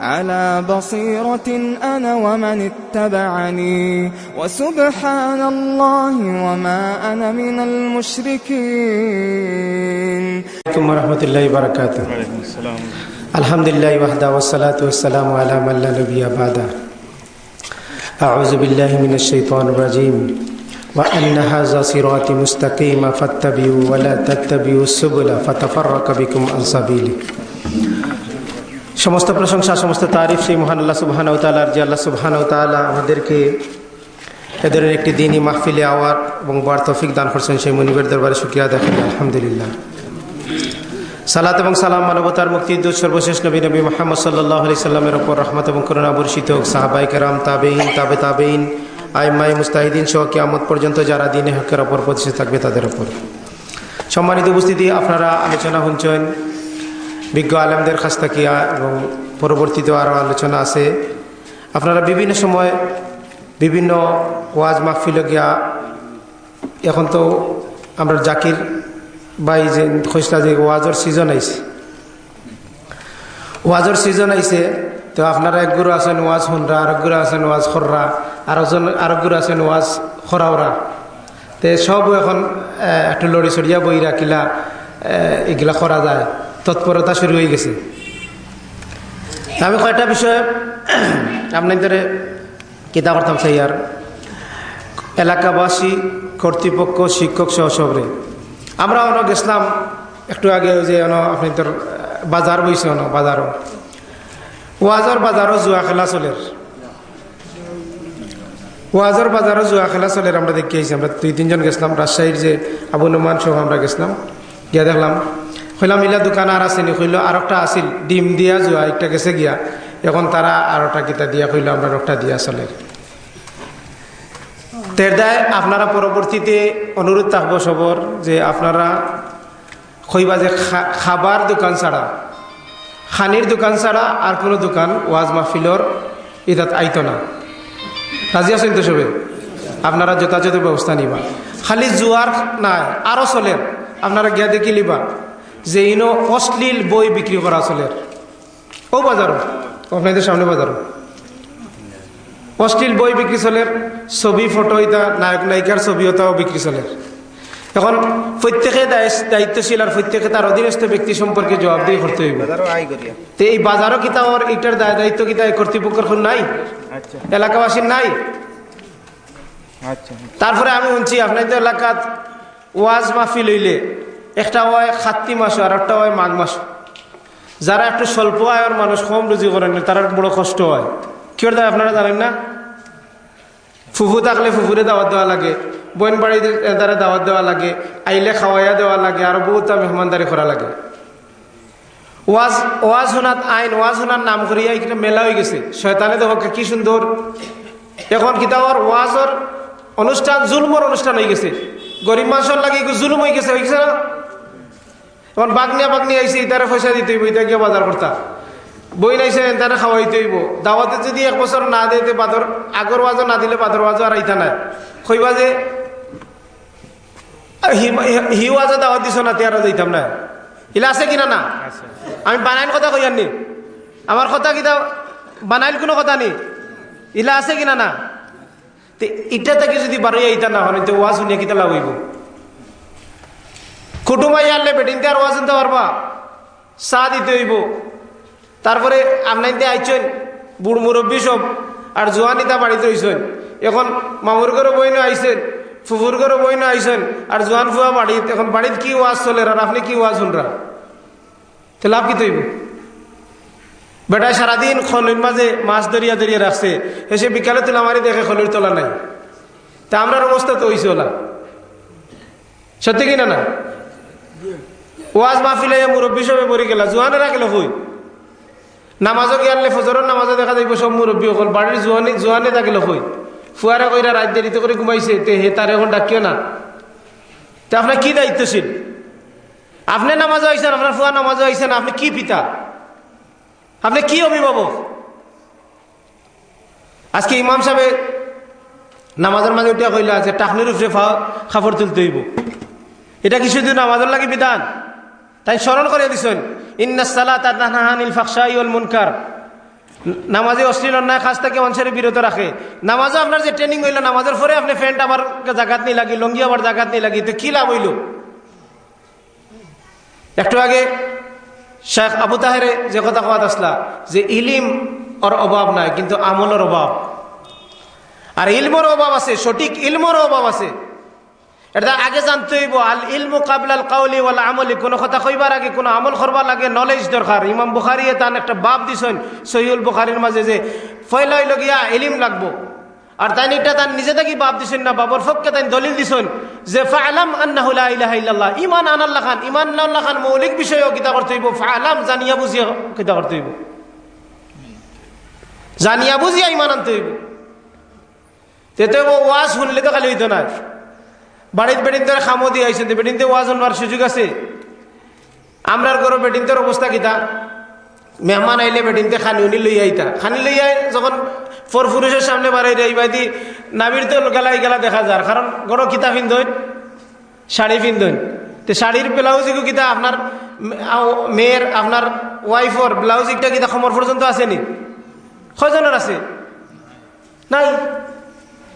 على بصيرة أنا ومن اتبعني. وسبحان الله وما أنا من المشركين. عليكم ورحمة الله وبركاته. الحمد لله وحده والصلاة والسلام على من لا نبي بعده. أعوذ بالله من الشيطان الرجيم. وأن هذا صراطي مستقيما فاتبعوا ولا تتبعوا السبل فتفرق بكم عن سبيله সমস্ত প্রশংসা, সমস্ত তারিফ সেই মহান আল্লাহ সুবাহানাউ তালার যে আল্লাহ সুবাহানাউ তালা আমাদেরকে এ ধরনের একটি দিনই মাহফিলে আওয়ার এবং বার তফিক দান করছেন সেই মনিবের দরবারে শুক্রিয়া দেখেন আলহামদুলিল্লাহ। সালাত এবং সালাম মানবতার মুক্তিদূত সর্বশেষ নবী নবী মোহাম্মদ সাল্লাহ আলি সাল্লামের ওপর রহমত এবং করুণা বর্ষিত হোক। সাহাবাই কেরাম তাবেইন তাবে তাবেইন আইমাই মুস্তাহিদিন সহ কিয়ামত পর্যন্ত যারা দিনে হকের ওপর প্রতিষ্ঠিত থাকবে তাদের ওপর সম্মানিত উপস্থিতি, আপনারা আলোচনা শুনছেন বিজ্ঞ আলেমদের কাছ থেকে এবং পরবর্তীতেও আরও আলোচনা আছে। আপনারা বিভিন্ন সময় বিভিন্ন ওয়াজ মাহফিল গিয়া এখন তো আমরা জাকির বাই যে খসলা যে ওয়াজর সিজন আইছে। ওয়াজর সিজন আইছে, তো আপনারা এক গুরু আছেন ওয়াজ হনরা আরেক গুরু আছেন ওয়াজ খররা আরেকজন, আরেক গুরু আছেন ওয়াজ খরাওরা তে সব এখন একটু লড়ি সরিয়া বই রাখিলা এগুলা করা যায়। তৎপরতা শুরু হয়ে গেছে। আমি কয়টা বিষয়ে আপনাদের কিতা করতাম চাই আর এলাকাবাসী, কর্তৃপক্ষ, শিক্ষক সহ সবরে। আমরা অনেক গেছিলাম একটু আগে যে আপনাদের বাজার বইছে অন বাজারও। ওয়াজর বাজারও জুয়া খেলা চলের ওয়াজর বাজারও জুয়া খেলা চলের আমরা দেখি আমরা দুই তিনজন গেছিলাম, রাজশাহীর যে আবু নুমান সহ আমরা গেছিলাম। গিয়া দেখলাম কইলাম ইলা দোকান আর আসেনি কইল আর একটা আসিল ডিম দিয়া যোৱা, একটা গেছে গিয়া। এখন তারা আর একটা কিতা দিয়া কইল আমরা একটা দিয়া চলে। তেরদায় আপনারা পরবর্তীতে অনুরোধ থাকব সবর যে আপনারা কইবা যে খাবার দোকান ছাড়া, খানির দোকান ছাড়া আর কোনো দোকান ওয়াজ মাহফিলর ইতাত আইত না। রাজি আছেন তো সবে? আপনারা যথাযথ ব্যবস্থা নিবা। খালি জুয়ার নাই আরও চলের আপনারা গিয়া দেখি লিবা। যে ইনো অশ্লীল বই বিক্রি করা চলে ও বাজারও আপনাদের সামনে বাজারও অশ্লীল বই বিক্রি চলে ছবি ফটো এটা নায়ক নায়িকার ছবি ওটাও বিক্রি চলে এখন প্রত্যেকে দায়িত্বশীল আর প্রত্যেকে তার অধীনস্থ ব্যক্তি সম্পর্কে জবাবদিহি করতে হইব। তো এই বাজারও কিতা ওর এটার দায় দায়িত্ব কিতা কর্তৃপক্ষের নাই? এলাকাবাসীর নাই? তারপরে আমি শুনছি আপনাদের এলাকাত ওয়াজ মাহফিল হইলে একটা হয় খাত্তি মাস আর একটা হয় মাঘ মাস। যারা একটু স্বল্প আয়ের মানুষ, কম রুজি করেন তারা বড় কষ্ট হয়। কি করে আপনারা জানেন না? ফুফু থাকলে ফুফুরে দাওয়াত দেওয়া লাগে বোন বাড়ি তারা দাওয়াত দেওয়া লাগে, আইলে খাওয়াইয়া দেওয়া লাগে, আর বহুত মেহমানদারি করা লাগে। ওয়াজ ওয়াজ শোনাত আইন, ওয়াজ শোনার নাম করিয়া এখানে মেলা হয়ে গেছে। শয়তানে দেখো কি সুন্দর। এখন কিতাবর ওয়াজর অনুষ্ঠান জুলমর অনুষ্ঠান হয়ে গেছে। গরিব মানুষের লাগে জুলুম হয়ে গেছে হয়ে গেছে না? এখন বাগনিয়া বাগনি আইসি তারা পয়সা দিতে হইব এটা গিয়ে বাজার করতা। বই নাইছে তারা খাওয়াইতে হইব। দাওয়াতে যদি এক বছর না দিতে বাদর আগর ওয়াজও না দিলে বাদর ওয়াজও আর আইতা নাই। কইবা যে হি ওয়াজও দাওয়াত দিছ না তেয়ারও যাইতাম না। ইলা আছে কিনা না? আমি বানাইল কথা কই আনি আমার কথা কিতা বানাইল কোনো কথা নি? ইলা আছে কিনা না? ইটা থেকে যদি বারোই আইতা না হন ওয়াজ শুনিয়া কিতা লাভ হইব? কুটুমাই আনলে বেটিনতে আর ওয়াজ আনতে পারবা। চা দিতে হইব তারপরে আপনাইতে আইছেন বুড় মুরব্বী সব, আর জোয়ানিতা বাড়িতে রইছেন এখন মামুর ঘরে বই না আইছেন, ফুফুর ঘরে বই না আইছেন, আর জোয়ান ফুয়া বাড়িত এখন বাড়িত কি ওয়াজ চলে আর আপনি কি ওয়াজ শুনরা তো লাভ কি তৈব? বেটায় সারাদিন খলির মাঝে মাছ দরিয়া দরিয়া রাখছে। এসে বিকালে তোলা মারি দেখে খলির তোলা নাই। তা আমরা অবস্থা তো হইছে ওলা। সত্যি কিনা না? ওয়াজ মাহফিলে মুরব্বী সবে মরি গেলা জোয়ানেরা গেল হই নামাজও গিয়ালে ফজরের নামাজও দেখা যাইব, সব মুরব্বী অকল বাড়ির জোয়ানি জোয়ানে থাকিল হই ফুয়ারে কইরা রাত দেরিতে করে ঘুমাইছে, তে হে তার এখন ডাকিও না। তো আপনার কি দায়িত্বশীল? আপনি নামাজে আইসেন আপনার ফুয়া নামাজে আইসেন আপনি কি পিতা? আপনি কি অভিভাবক? আজকে ইমাম সাহেব নামাজের মাঝে উঠিয়া কইলা যে টাকলির উপরে খাফর তুলতে হইব। এটা কি শুধু নামাজের লাগে বিধান? তাই স্মরণ করে দিছেন মুনকার। নামাজে অশ্লীল অন্যায় কাজ থেকে মানুষের বিরত রাখে। নামাজে আপনার যে ট্রেনিং হইল, নামাজের পরে আপনি ফ্যান্ট আবার জাগাত নিয়ে লাগি, লঙ্গি আবার জাগাত নিয়ে লাগি, তো কি লাভ হইল? একটু আগে শেখ আবু তাহেরে যে কথা কথা আসলা, যে ইলিম ওর অভাব নাই, কিন্তু আমলের অভাব। আর ইলমর অভাব আছে, সঠিক ইলমর অভাব আছে। এটা আগে জানতে হইব, আল ইলমু কাবলাল কাউলি ওয়াল আমলি। কোনো কথা কইবার আগে, কোনো আমল করবার লাগে নলেজ দরকার। ইমাম বুখারিয়ে তান একটা বাপ দিছেন সহিউল বুখারির মাঝে যে, ফয়লা হইল গিয়া ইলিম লাগবো। আর তাই এটা তার নিজে থেকে বাপ দিছেন না, বাবর ফককে তাই দলিল দিছেন যে, ফালাম ইলাহা ইল্লাল্লাহ। ইমান আনাল্লাহ খান ইমান আল্লাহ খান মৌলিক বিষয়ও কিতা করতে হইব, ফালাম জানিয়া বুঝিয়া কিতা করতে হইব। জানিয়া বুঝিয়া ইমান আনতে হইব। তেতে ওয়াজ শুনলে তো খালি হইতো না। বাড়িতে বেডিনতে খামো দিয়ে আইসেন বেডিনতে ওয়াজ শুনবার সুযোগ আছে? আমরার ঘর বেডিনতের অবস্থা কিতা? মেহমান আইলে বেডিনতে খানি উনি লই আইতা। খানি লই আই যখন ফর পুরুষের সামনে বাড়াই দেয় বাইদি নাবির তো গেলা গেলা দেখা যার। কারণ গড় কিতা পিন্ধন শাড়ি পিন্ধন তো শাড়ির ব্লাউজ এগু কিতা? আপনার মেয়ের, আপনার ওয়াইফর ব্লাউজ একটা কিতা? সমর পর্যন্ত আসেনি। কয়জনের আছে? নাই?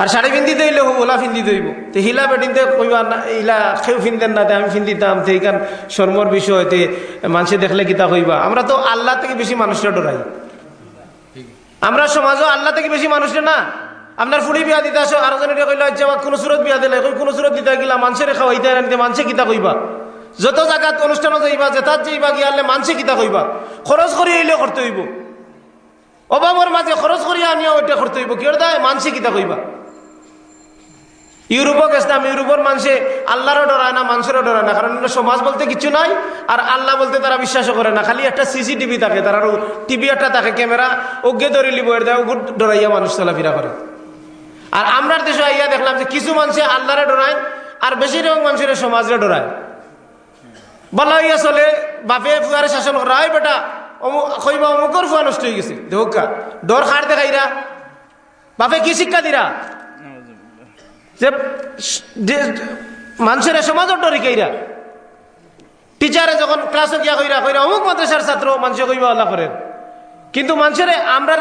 আর শাড়ি পিন্দিতে হইলে ওলা ফিন্দিতে হইব তো হিলা বেটিনতে কইবা না, ইলা কেউ ফিনতেন না আমি ফিন্দিতাম তো এইখান শর্মর বিষয়, তে মানুষে দেখলে কিতা কইবা। আমরা তো আল্লাহ থেকে বেশি মানুষরা ডরাই। আমরা সমাজও আল্লাহ থেকে বেশি মানুষরা না। আপনার ফুড়ি বিয়া দিতে আসো, আরও জনে কইলো কোনো সুরত বিয়া দিলে? কোনো সুরত দিতে গেলা মানুষের খাওয়াইতে আনতে মানুষে কিতা কইবা? যত জায়গাত অনুষ্ঠানও যাইবা যেতাত যাইবা গিয়ালে মানুষে কিতা কইবা? খরচ করি হইলে করতে হইব। অভাবর মাঝে খরচ করি আনিয়া ওইটা করতে হইব। কি দেয় মানুষে কিতা কইবা? ইউরোপও গেছিলাম ইউরোপের মানুষে আল্লাহরও ডরায় না, মানুষেরও ডরায় না, কারণ সমাজ বলতে কিছু নাই, আর আল্লাহ বলতে তারা বিশ্বাসও করে না, খালি একটা সিসিটিভি থাকে, তার টিভি একটা থাকে, ক্যামেরা, ওকে ধরে লিব দেয় ডরাইয়া মানুষ চলাফেরা করে। আর আমরার দেশে আইয়া দেখলাম যে কিছু মানুষে আল্লাহরে ডরায়, আর বেশিরভাগ মানুষের সমাজরে ডরায়। বলা হইয়া চলে, বাপে ফুয়ারে শাসন করা হয় বেটা অমুকর ফুয়া নষ্ট হয়ে গেছে দেহকা ডর খার দেখাইরা, বাপে কি শিক্ষা দিরা? যে মানুষের সমাজের ডরি কেইরা। টিচারে যখন ক্লাসে গিয়া কইরা কইরা, অমুক মাদ্রাসার ছাত্র, মানুষ কইবা আল্লাহ করেন। কিন্তু মানুষের আমরা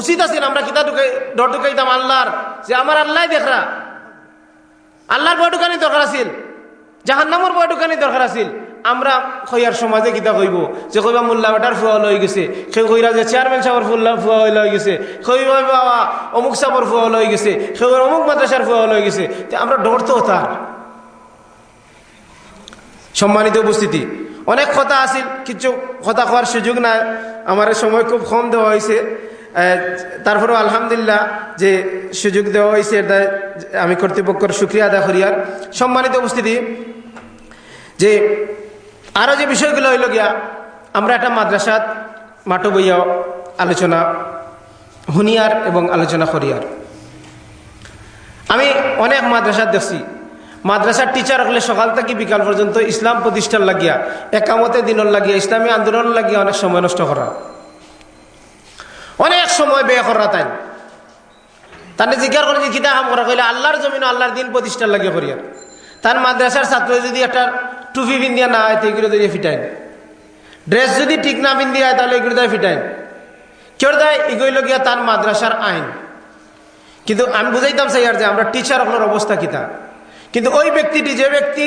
উচিত আছিল, আমরা কিতা ঢুকাই, ডর ঢুকাইতাম আল্লাহর, যে আমার আল্লাহ দেখরা। আল্লাহর বয় ঢুকানি দরকার আছিল, জাহান্নামর বয় ঢুকানি দরকার আছিল। আমরা কইয়ার সমাজে কিতা কইব? যে কইবা, মোল্লা বেটার ফুয়া লই গেছে। কেউ কইরা যে চেয়ারম্যান সাহেবের ফুল্লা ফুয়া লই গেছে। কইবা, বাবা, অমুক সাহেবের ফুয়া লই গেছে। কেউ অমুক মাদ্রাসার ফুয়া লই গেছে। আমরা ডর তো তার সম্মানিত উপস্থিতি, অনেক কথা আছিল, কিছু কথা কওয়ার সুযোগ নাই। আমার সময় খুব কম দেওয়া হয়েছে তারপরেও আলহামদুলিল্লাহ যে সুযোগ দেওয়া হয়েছে এটা আমি কর্তৃপক্ষের সুক্রিয়া আদা করিয়ার সম্মানিত উপস্থিতি, যে আরও যে বিষয়গুলো হইল গিয়া, আমরা একটা মাদ্রাসাত মাটো বইয়া আলোচনা, হুনিয়ার এবং আলোচনা করিয়ার। আমি অনেক মাদ্রাসাত দেখছি, মাদ্রাসার টিচার হলে সকাল থেকে বিকাল পর্যন্ত ইসলাম প্রতিষ্ঠান লাগিয়া, একামতে দিনের লাগিয়া, ইসলামী আন্দোলন লাগিয়া অনেক সময় নষ্ট করা। অনেক সময় ব্যয় করা তাই। তাহলে জিজ্ঞাসা করে যে কিতা কাম করা? কইলে আল্লাহর জমিন আল্লাহর দিন প্রতিষ্ঠান লাগিয়া করিয়া। তার মাদ্রাসার ছাত্র যদি একটা টুপি পিন্দিয়া না হয় তো এগুলো দিয়ে ফিটাইন। ড্রেস যদি ঠিক না পিন্দিয়া হয় তাহলে এগুলো দিয়ে ফিটাইন। কেউ দেয় এগুলো গিয়া তার মাদ্রাসার আইন। কিন্তু আমি বুঝাইতাম আর যে আমরা টিচার আপনার অবস্থা কিতা। কিন্তু ওই ব্যক্তিটি যে ব্যক্তি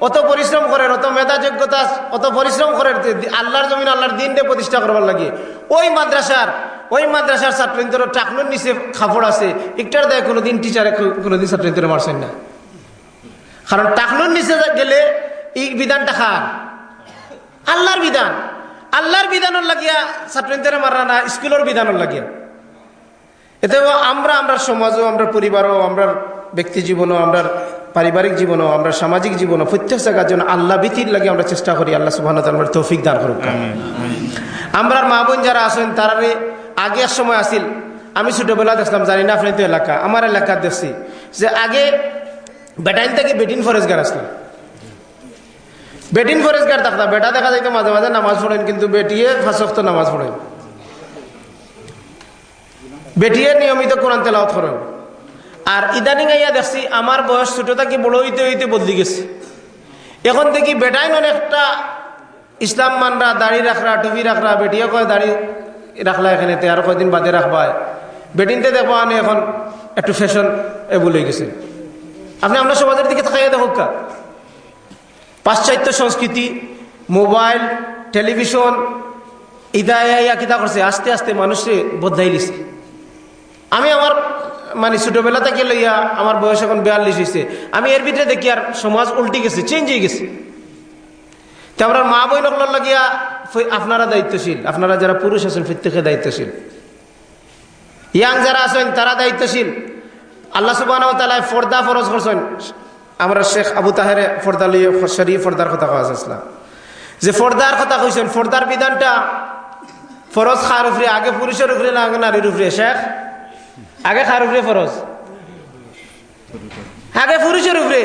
অত পরিশ্রম করেন, অত মেধা যোগ্যতা অত পরিশ্রম করেন, আল্লাহর জমিন, আল্লাহর দিনটা প্রতিষ্ঠা করবার লাগে। ওই মাদ্রাসার ওই মাদ্রাসার ছাত্রীদের টাকনুর নিচে খাপড় আছে। একটার দেয় কোনোদিন টিচারে কোনোদিন ছাত্রীদের মারছেন না। কারণ টাকনুর নিচে গেলে এই বিধানটা খার আল্লাহর বিধান। আল্লাহর বিধানের লাগিয়া ছাত্রীদের মারা না স্কুলের বিধানের লাগিয়া। এতে আমরা আমরা সমাজও আমরা পরিবারও আমরা ব্যক্তি জীবনও আমরা পারিবারিক জীবনও আমরা সামাজিক জীবনও প্রত্যেক জায়গার জন্য আল্লাহ ভীতির লাগে আমরা চেষ্টা করি আল্লাহ সুবাহ আমরা তৌফিক দান করুক। আমরা মা বোন যারা আছেন তারারে আগের সময় আসিল। আমি ছোটবেলা দেখলাম জানি না আপনি তো এলাকা আমার এলাকার দেখছি যে আগে বেটাইন থেকে বেটিন ফরেস্ট গার আসলাম বেটিন ফরেস্ট গার থাকতাম বেটা দেখা যাইতো মাঝে মাঝে নামাজ পড়েন, কিন্তু বেটিয়ে ফাঁসক্ত নামাজ পড়েন। বেটিয়ে নিয়মিত কোরআন তেলাওয়াত করেন। আর ইদানিং আইয়া দেখছি, আমার বয়স ছোট থাকি বড় হইতে হইতে বদলি গেছে। এখন দেখি বেটাইন অনেকটা ইসলাম মানরা, দাড়ি রাখরা, টুপি রাখরা বেটিয়ে কয় দাড়ি রাখলা এখানে, তে আর কয়দিন বাদে রাখবা বেটিনতে দেখো আমি এখন একটু ফ্যাশন এ বলে গেছে। আপনি আমরা সমাজের দিকে থাকাইয়া দেখুক কা? পাশ্চাত্য সংস্কৃতি, মোবাইল, টেলিভিশন, ইদায়া কিতা করছে, আস্তে আস্তে মানুষে বদলাই দিছে। আমি আমার মানে ছোটবেলা থেকে লইয়া আমার বয়স এখন বিয়াল্লিশ হয়েছে আমি এর ভিতরে দেখি আর সমাজ উল্টি গেছে চেঞ্জ হয়ে গেছে। তো আমরা মা বই নকল লাগিয়া আপনারা দায়িত্বশীল, আপনারা যারা পুরুষ আছেন প্রত্যেকে দায়িত্বশীল। ইয়াং যারা আছেন তারা দায়িত্বশীল। আল্লাহ সুবাহ ফর্দা ফরজ করছেন আমরা শেখ আবু তাহেরে ফর্দা লইয়া শরীফ ফর্দার কথা কওয়া আসলাম যে ফর্দার কথা কইছেন, ফর্দার বিধানটা ফরজ খার উপরে, আগে পুরুষের উপরে না, আগে নারীর উপরে? শেখ? আগে খার উপরে ফরজ? আগে পুরুষের উপরে।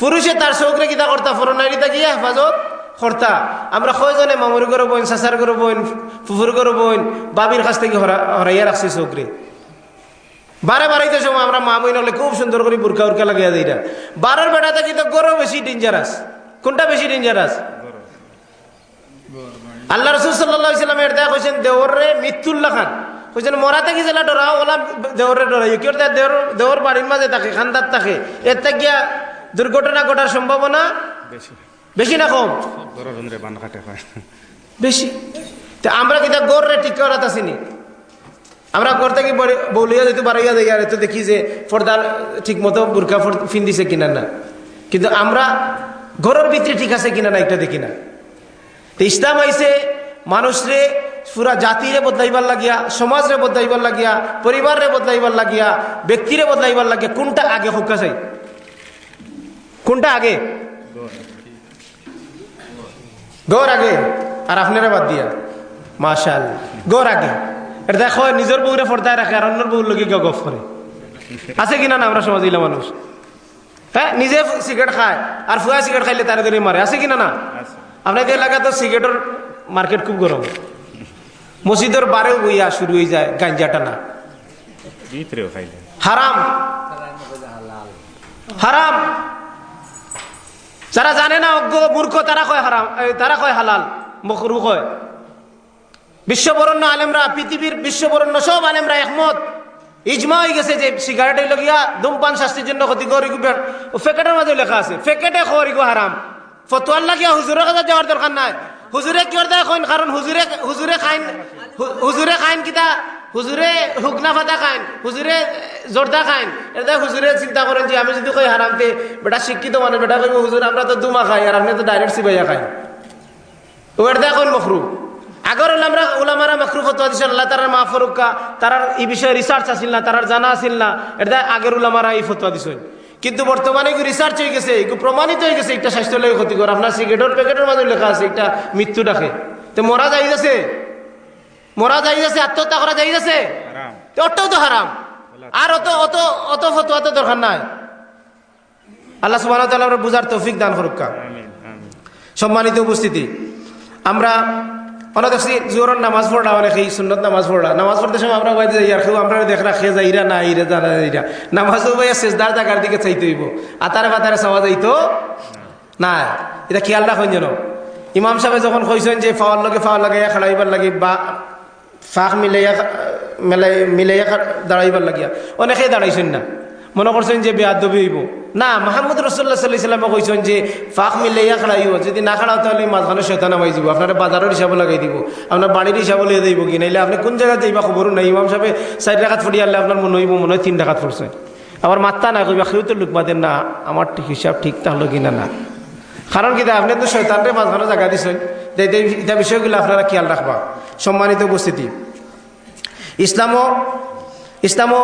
পুরুষে তার চৌকরে কিতা করতা ফর নারীতা গিয়া হেফাজত কর্তা। আমরা কয়জনে মামুর করে বইন, চাচার করে বইন, ফুফুর করে বইন, বাবির কাছ থেকে হরাইয়া রাখছি চৌকরে বারে বারাইতে সময় আমরা মা বইন হলে খুব সুন্দর করে বুরকা উরকা লাগিয়ে দিই না। বারোর বেটাতে কিন্তু গরো বেশি ডেঞ্জারাস কোনটা বেশি ডেঞ্জারাস আল্লাহ রসুল সাল্লাহ এর দেখা কইছেন দেওরে মৃত্যুল্লাহ খান। কইছেন মরাতে কি জেলা ডরাও ওলা দেওরে ডরাই কেউ দেওর দেওর বাড়ির মাঝে থাকে খান্দার থাকে এর থেকে দুর্ঘটনা ঘটার সম্ভাবনা বেশি। না কম? বেশি। আমরা কিতা গড়রে ঠিক করাত আসিনি? আমরা ঘর থেকে বলিয়া যেতে বাড়াইয়া যাই এত দেখি যে ফর্দার ঠিক মতো বুরকা ফিন দিছে কিনা না। কিন্তু আমরা ঘরের ভিতরে ঠিক আছে কিনা না এটা দেখি না। তো ইসলাম আইসে মানুষরে পুরা জাতিরে বদলাইবার লাগিয়া, সমাজরে বদলাইবার লাগিয়া পরিবারে বদলাইবার লাগিয়া, ব্যক্তিরে বদলাইবার লাগিয়া, কোনটা আগে হোক চাই কোনটা আগে? গৌর আগে। আর আপনারা বাদ দিয়া। মাশাল গৌর আগে। এটা দেখো নিজের বউরে ফর্দায় রাখে আর অন্যর বউর লোকে গফ করে। আছে কিনা না আমরা সমাজিলা মানুষ? হ্যাঁ নিজে সিগারেট খায় আর ফুয়া সিগারেট খাইলে তারা ধরে মারে। আছে কিনা না আপনাদের এলাকা তো সিগারেটের মার্কেট খুব গরম। মসজিদের বারেও বইয়া শুরু হয়ে যায় গাঞ্জা টানা। হারাম। হারাম। যারা জানে না অজ্ঞ মূর্খ তারা কয় হারাম তারা কয় হালাল মকরু কয়। বিশ্ববরণ্য আলেমরা, পৃথিবীর বিশ্ববরণ্য সব আলেমরা একমত। ইজমা হয়ে গেছে যে সিগারেট লগিয়া ধূমপান শাস্তির জন্য ক্ষতিকর ফেকেটের মাঝে লেখা আছে, ফেকেটে খরিগো হারাম। ফতোয়ার লাগিয়া হুজুরের কাছে যাওয়ার দরকার নাই। হুজুরে কি দেখুন কারণ হুজুরে হুজুরে খাইন হুজুরে খাইন কিতা? হুজুরে হুকনা ফাতা খাইন, হুজুরে জর্দা খাইন। এটা হুজুরে চিন্তা করেন যে আমি যদি কই হারামতে বেটা শিক্ষিত মানুষ, বেটা কইব হুজুর, আমরা তো দুমা খাই, আর আপনি তো ডাইরেক্ট সিবাইয়া খাই। ও এটা এখন মখরু আগর আমরা ওলামারা মখরু ফতোয়া দিছেন আল্লাহ তারার মা ফরুকা তারার এই বিষয়ে রিসার্চ আসিল না তারার জানা আসিল না এটা আগের ওলামারা এই ফতোয়া দিছেন কিন্তু বর্তমানে রিসার্চ হয়ে গেছে প্রমাণিত হয়ে গেছে একটা স্বাস্থ্য লাগে ক্ষতিকর। আপনার সিগারেটের প্যাকেটের মাঝে লেখা আছে একটা মৃত্যু ডাকে তো মরা যাই যাচ্ছে মরা যাই যাচ্ছে আত্মহত্যা করা যাই যাচ্ছে ওটাও তো হারাম। আর অত অত অত ফতোয়া তো দরকার নাই। আল্লাহ সুবাহ বুঝার তৌফিক দান ফরুক্কা সম্মানিত উপস্থিতি আমরা অনেক দেখছি জোরের নামাজ পড়া অনেক এই সুন্নত নামাজ পড়া। নামাজ পড়তে সময় আমরা বাইরে যাই, আর কেউ আমরা দেখরা খেয়ে যাই ইরা না ইরে জানা ইরা নামাজও ভাইয়া শেষদার জায়গার দিকে চাইতে হইব। আতারে বাতারে চাওয়া যাইতো না এটা খেয়াল রাখুন যেন। ইমাম সাহেব যখন কইছেন যে ফাওয়ার লগে ফাওয়ার লাগাইয়া খেলাইবার লাগে বা ফাঁক মিলাইয়া, মেলাই, মিলাইয়া দাঁড়াইবার লাগিয়া, অনেকেই দাঁড়াইছেন না। মনে করছেন যে বেয়াদবি হইব। না মাহমুদ রসুল্লাহ সাল্লাহ সাল্লামে কইছেন যে, ফাঁক মিলাইয়া খেলাইব যদি না খেলাও তাহলে মাঝখানে শৈতান নামাই যাব আপনার বাজারের হিসাব লাগাই দিব, আপনার বাড়ির হিসাব লিয়ে দিব কি, নাইলে আপনি কোন জায়গায় যাইবা খবরও নাই, ইমাম সাহেব চার টাকাত ফুটি আনলে আপনার মনে হইব, মনে হয় তিন টাকাত ফুটছে। আবার মাত্তা না কইবা কেউ তো লোক বাদেন না, আমার হিসাব ঠিক তাহলে কিনা না। কারণ কি, আপনি তো শৈতানরে মাঝখানে জায়গা দিছেন এটা বিষয়গুলো আপনারা খেয়াল রাখবা। সম্মানিত উপস্থিতি। ইসলামও ইসলামও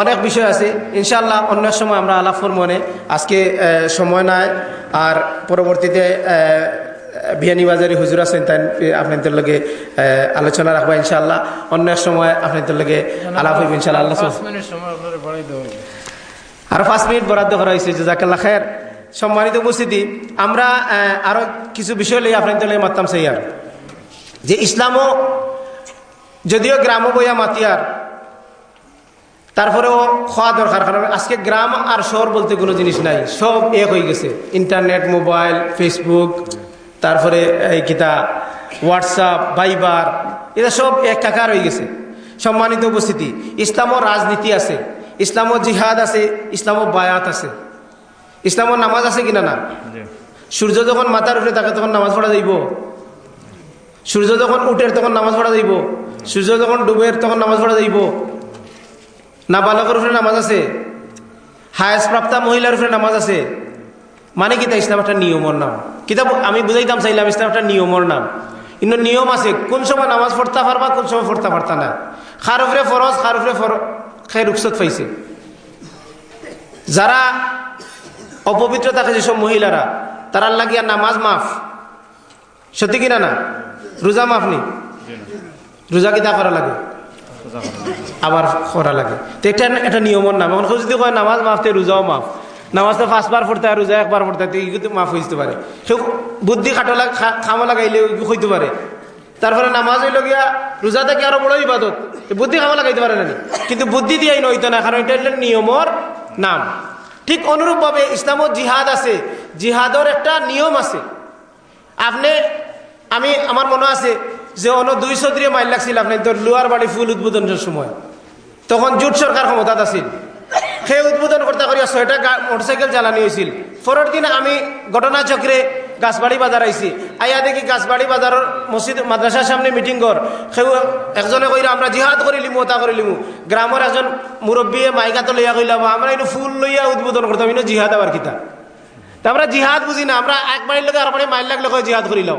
অনেক বিষয় আছে। ইনশাল্লাহ অন্য সময় আমরা আলাফর মনে। আজকে সময় নাই। আর পরবর্তীতে বিয়ানীবাজারি হুজুর আছেন তাই আপনাদের লগে আলোচনা রাখবা ইনশাল্লাহ অন্য এক সময় আপনাদের লগে আলাপ হইব ইনশাল্লাহ আল্লাহ আর পাঁচ মিনিট বরাদ্দ করা হয়েছে। জাজাকাল্লা খের সম্মানিত উপস্থিতি আমরা আরও কিছু বিষয় লই আপনাদের লগে মারতাম সেই আর যে ইসলামও যদিও গ্রাম বইয়া মাতিয়ার তারপরেও খাওয়া দরকার কারণ আজকে গ্রাম আর শহর বলতে কোনো জিনিস নাই সব এক হয়ে গেছে। ইন্টারনেট মোবাইল ফেসবুক তারপরে এই কিতা হোয়াটসঅ্যাপ ভাইবার এটা সব এক কাকার হয়ে গেছে। সম্মানিত উপস্থিতি ইসলামও রাজনীতি আছে ইসলামও জিহাদ আছে ইসলামও বায়াত আছে। ইসলামও নামাজ আছে কিনা না? সূর্য যখন মাথার উপরে থাকে তখন নামাজ পড়া যাইব। সূর্য যখন উঠের তখন নামাজ পড়া যাইব। সূর্য যখন ডুবের তখন নামাজ পড়া যাইব। না বালকের উপরে নামাজ আছে? হায়েস্ট প্রাপ্তা মহিলার উপরে নামাজ আছে? মানে কিতা ইসলাম একটা নিয়মর নাম? কিতাব, আমি বুঝাইতাম চাইলাম ইসলাম একটা নিয়মর নাম। কিন্তু নিয়ম আছে, কোন সময় নামাজ পড়তে পারবা, কোন সময় পড়তে পারতা না। খার উপরে ফরজ, খার উপরে ফর খাই রুকসত পাইছে। যারা অপবিত্র থাকে যেসব মহিলারা তারা লাগিয়া নামাজ মাফ। সত্যি কিনা না রোজা মাফ নি? রোজা কিতা করা লাগে? আবার করা লাগে। তো এটা একটা নিয়মর নাম। এখন যদি কয়, নামাজ মাফতে রোজাও মাফ। নামাজ তো পাঁচবার পড়তে আর রোজা একবার পড়তে তো এগুলো মাফ হইতে পারে সে বুদ্ধি খাটো লাগ খামা লাগাইলে হইতে পারে তারপরে নামাজ হইল গিয়া রোজা থেকে আরও বড় ইবাদত। বুদ্ধি খামা লাগাইতে পারে না কিন্তু বুদ্ধি দিয়াই নইতো না কারণ এটা হলো নিয়মর নাম। ঠিক অনুরূপভাবে ইসলামত জিহাদ আছে। জিহাদর একটা নিয়ম আছে। আপনি আমি আমার মনে আছে যে অন্য দুই চৌধুরী মাইল লাগছিল আপনি তোর লোয়ার বাড়ি ফুল উদ্বোধনের সময়। তখন জোট সরকার ক্ষমতাত আছিল। সেই উদ্বোধন করতে করিয়া ছয়টা মোটরসাইকেল জ্বালানি হয়েছিল পরের দিন আমি ঘটনা ঘটনাচক্রে গাছবাড়ি বাজার আইছি। আইয়া দেখি গাছবাড়ি বাজারের মসজিদ মাদ্রাসার সামনে মিটিং কর সেও একজনে কইরা আমরা জিহাদ করে লিমু তা করে লিমু। গ্রামের একজন মুরব্বীয়ে মাইকাত লইয়া কইলাম আমরা এনে ফুল লইয়া উদ্বোধন করতাম ইনো জিহাদ আবার কিতা? তা আমরা জিহাদ বুঝি না, আমরা এক বাড়ির লোক আর মাইল লাগলে জিহাদ করিলাম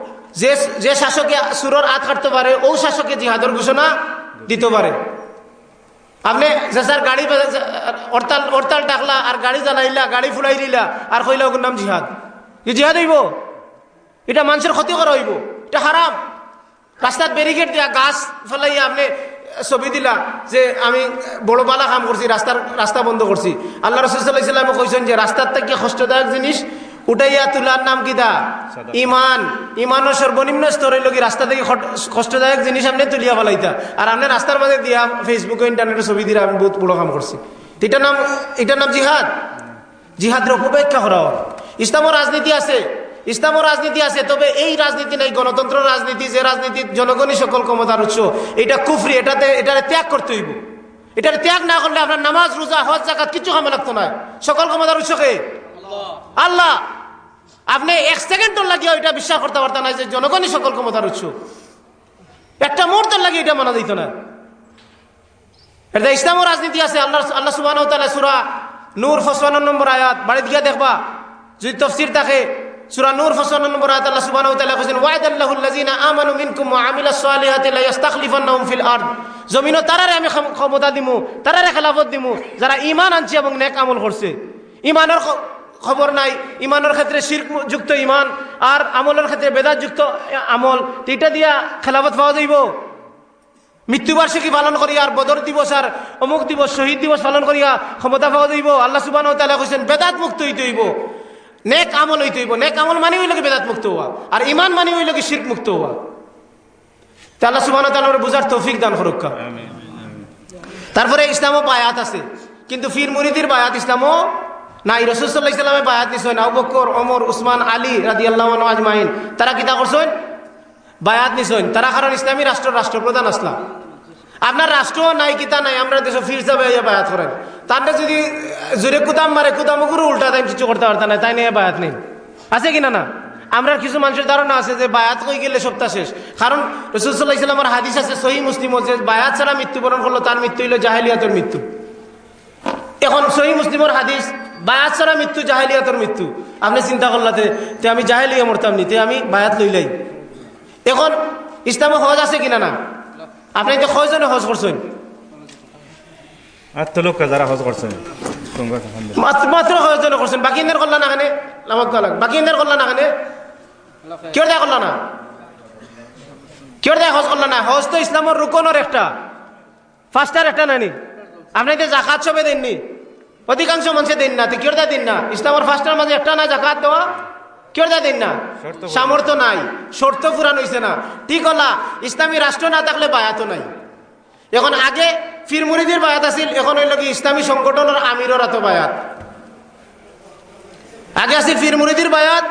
যে যে শাসকে সুরর আত কাটতে পারে, ও শাসকে জিহাদের ঘোষণা দিতে পারে। আপনি যে স্যার গাড়ি হরতাল হরতাল ডাকলা, আর গাড়ি জ্বালাইলা, গাড়ি ফুলাই দিলা, আর কইলা ওগুর নাম জিহাদ। জিহাদ হইব? এটা মানুষের ক্ষতি করা হইব। এটা হারাম। রাস্তাত ব্যারিকেড দিয়া গাছ ফেলাইয়া আপনি ছবি দিলা, যে আমি বড় বালা কাম করছি, রাস্তার, রাস্তা বন্ধ করছি। আল্লাহ রসুল্লাহামে কইছেন যে, রাস্তার থেকে কষ্টদায়ক জিনিস তোলার নাম কিতা ইমান। ইমানের সর্বনিম্ন স্তরে লোক রাস্তা থেকে কষ্টদায়ক জিনিস আপনি তুলিয়া ফেলাইতা। আর আপনি রাস্তার মাঝে দিয়া ফেসবুকে ইন্টারনেটে ছবি দিয়ে আমি বহুত বড় কাম করছি। এটার নাম এটার নাম জিহাদ। জিহাদের অপব্যাখ্যা করা ইসলামের রাজনীতি আছে। ইসলামের রাজনীতি আছে। তবে এই রাজনীতি নাই গণতন্ত্র রাজনীতি যে রাজনীতি জনগণই সকল ক্ষমতার উৎস এটা কুফরি এটাতে এটারে ত্যাগ করতে হইব। এটারে ত্যাগ না করলে আপনার নামাজ রোজা হজ জাকাত কিছু কামে লাগতো না। সকল ক্ষমতার উৎসকে আল্লাহ। আপনি এক সেকেন্ডের লাগিয়ে এটা বিশ্বাস করতে পারতেন না যে জনগণই সকল ক্ষমতার উৎস। একটা মুহূর্তের লাগে এটা মানা দিত না। এটা ইসলামও রাজনীতি আছে আল্লাহ আল্লাহ সুবাহ সুরা নূর ফসওয়ান নম্বর আয়াত বাড়ি দিয়া দেখবা, যদি তফসির থাকে, সুরা নূর ফসওয়ান নম্বর আয়াত আল্লাহ সুবাহ কৈছেন ওয়াইদ আল্লাহুল্লাযিনা আমানু মিনকুম ওয়া আমিলাস সালিহাতি লা ইস্তাখলিফান্নাহুম ফিল আরদ। জমিনও তারারে আমি ক্ষমতা দিমু, তারারে খেলাফত দিমু, যারা ঈমান আনছে এবং নেক আমল করছে। ঈমানের খ- খবর নাই। ইমানের ক্ষেত্রে শির্ক যুক্ত ইমান আর আমলের ক্ষেত্রে বেদাত যুক্ত আমল। এটা দিয়া খেলাফত পাওয়া যাইব। মৃত্যুবার্ষিকী পালন করিয়া আর বদর দিবস আর অমুক দিবস শহীদ দিবস পালন করিয়া ক্ষমতা পাওয়া যাইব। আল্লাহ সুবাহ কৈছেন বেদাত মুক্ত হইতে হইব। নেক আমল হইতে হইব। নেক আমল মানে হইল কি বেদাত মুক্ত হওয়া। আর ইমান মানে হইল কি শির্ক মুক্ত হওয়া। তা আল্লাহ সুবাহ বুঝার তৌফিক দান করুক। তারপরে ইসলামও বায়াত আছে। কিন্তু ফির মুরিদির বায়াত ইসলামও নাই রসুল্লাহ ইসলামে বায়াত নিশ্চয় না বকর অমর উসমান, আলী রাদি আল্লাহ আজমাইন। তারা কিতা করছেন? বায়াত নিছেন। তারা কারণ ইসলামী রাষ্ট্র, রাষ্ট্রপ্রধান আসলাম। আপনার রাষ্ট্র নাই কিতা নাই, আমরা দেশ ফির যাবে বায়াত করেন। তারপরে যদি, জোরে কুদাম মারে কুদামগুলো উল্টা তাই কিছু করতে পারতাম না, তাই নিয়ে বায়াত নেই। আছে কিনা না? আমরা কিছু মানুষের ধারণা আছে যে বায়াত হয়ে গেলে সপ্তাহ শেষ। কারণ রসুল্লাহ ইসলামের হাদিস আছে, সহি মুসলিম যে বায়াত ছাড়া মৃত্যুবরণ করল, তার মৃত্যু হইল জাহেলিয়াতের মৃত্যু। এখন সহি মুসলিমের হাদিস বায়াত ছাড়া মৃত্যু জাহেলিয়াতের মৃত্যু। আপনি চিন্তা করলাতে তে আমি জাহেলিয়া মরতাম নি তে আমি বায়াত লইলাই। এখন ইসলামে হজ আছে কিনা না? আপনি তো কয়জনে হজ করছেন। মাত্র কয়জনে করছেন? বাকি ইন্দের করলা না গালাক। বাকি ইন্দের করলা না খানে কেউ দেয়া করলা না কেউ দেয়া হজ করলা না হজ তো ইসলামের রুকনের একটা। ফার্স্টার একটা নানি আপনি তো জাকাত সবে দেননি? অধিকাংশ মানুষে দেন না তো কেউ দেয় দিন না? ইসলামের ফার্স্টার মাঝে একটা না জাকাত দেওয়া? কেউ দেয় দিন না? সামর্থ্য নাই শর্ত পুরান হয়েছে না। ঠিক হলা ইসলামী রাষ্ট্র না থাকলে বায়াতও নাই। এখন আগে ফির মুরিদির বায়াত আছিল এখন হইল কি ইসলামী সংগঠনের আমিরের এত বায়াত। আগে আছিল ফির মুরিদির বায়াত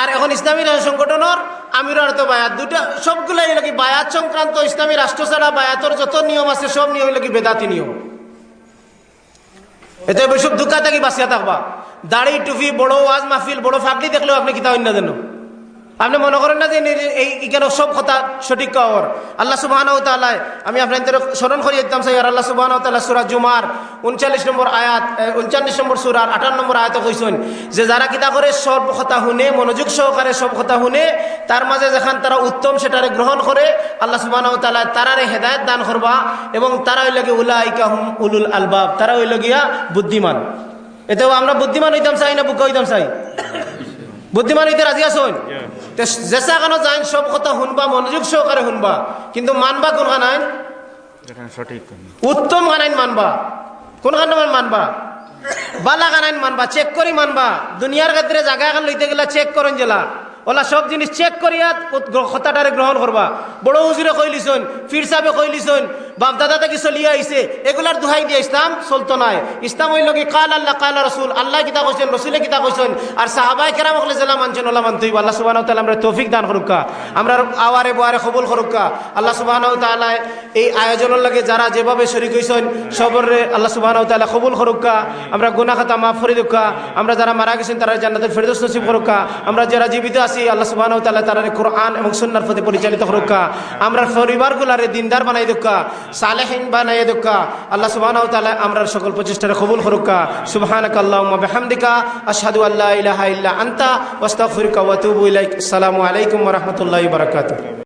আর এখন ইসলামী সংগঠনের আমিরের এত বায়াত। দুটা সবগুলো হইল কি বায়াত সংক্রান্ত ইসলামী রাষ্ট্র ছাড়া বায়াতর যত নিয়ম আছে সব নিয়ম হইল কি বেদাতি নিয়ম। এতে বৈসব দুকা থাকি বাঁচিয়া থাকবা। দাড়ি, টুপি, বড় ওয়াজ মাহফিল, বড় ফাঁকলি দেখলেও আপনি কিতা অন্য দেন আপনি মনে করেন না যে এই এখানে সব কথা সঠিক কর আল্লাহ সুবাহ আমি আপনাদের স্মরণ করি দিতাম সাই আর আল্লাহ সুবাহ সুরা জুমার উনচল্লিশ নম্বর আয়াত উনচল্লিশ নম্বর সুরার আঠান্ন নম্বর আয়াত কইসন যে যারা কিতা করে সব কথা শুনে, মনোযোগ সহকারে সব কথা শুনে, তার মাঝে যেখান তারা উত্তম সেটারে গ্রহণ করে, আল্লাহ সুবাহ তারারে হেদায়ত দান করবা এবং তারা হইল গিয়ে উলাইকা হুম উলুল আলবাব, তারা হইল গিয়া বুদ্ধিমান। এতেও আমরা বুদ্ধিমান হইতাম চাই না বুকা হইতাম চাই? বুদ্ধিমান হইতে রাজি আসুন জেসা কেন যাই সব কথা শুনবা মনোযোগ সহকারে শুনবা। কিন্তু মানবা কোন কানাই সঠিক উত্তম গানাইন মানবা। কোন খান মানবা? বালা কানাইন মানবা চেক করি মানবা। দুনিয়ার ক্ষেত্রে জায়গা এখন লইতে গেলা চেক করেন জেলা। ওলা সব জিনিস চেক করিয়া কথাটারে গ্রহণ করবা। বড় হুজুরে কইলিছন ফির সাহেবে কইলিছন বাপ দাদা থেকে চলিয়ে আইছে, এগুলার দুহাই দিয়ে ইসলাম চলতো নাই। ইসলাম হইল কি, কাল আল্লাহ, কাল রসুল, আল্লাহ কিতা কইছেন, রসুলে কিতা কইছেন, আর সাহাবাই কেরাম হলে জেলা মানছেন, ওলা মানতেই আল্লাহ সুবাহ আমরা তৌফিক দান করুকা আমরা আওয়ারে বোয়ারে কবুল করুকা আল্লাহ সুবাহ তাআলা এই আয়োজনের লাগে যারা যেভাবে শরিক হইছেন, সবরে আল্লাহ সুবাহ তাআলা কবুল করুকা আমরা গুনা খাতা মাফ করে আমরা যারা মারা গেছেন, তারা জান্নাতের ফেরদৌস নসিব করুকা আমরা যারা জীবিত আছি আল্লাহ সুবাহ তাআলা তারা কোরআন এবং সুন্নার প্রতি পরিচালিত রুকা আমরা পরিবারগুলারে দিনদার বানাই দুকা, সালেহীন বানাই দুকা। আল্লাহ সুবাহ তাআলা আমরা সকল প্রচেষ্টারে কবুল হরুকা সুবহানাক আল্লাহুম্মা আসাদু আল্লাহ আনতা ওয়াস্তাগফিরুকা ওয়া ইলাইক। আসসালামু আলাইকুম রহমতুল্লাহ বারাকাতুহু।